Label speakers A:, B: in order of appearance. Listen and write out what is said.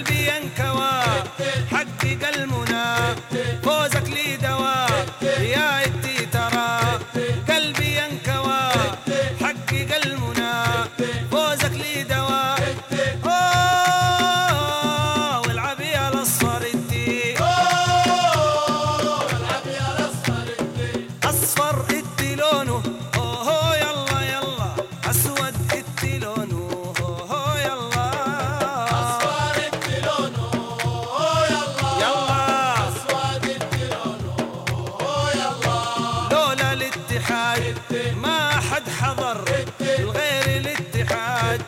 A: قلبي ينكوى. حقق المنى فوزك لي دواء يا إتي ترى قلبي ينكوى. حقق المنى فوزك لي دواء العب يا للصر إتي. أصفر إتي لونه. الاتحاد. ما حد حضر الغير الاتحاد.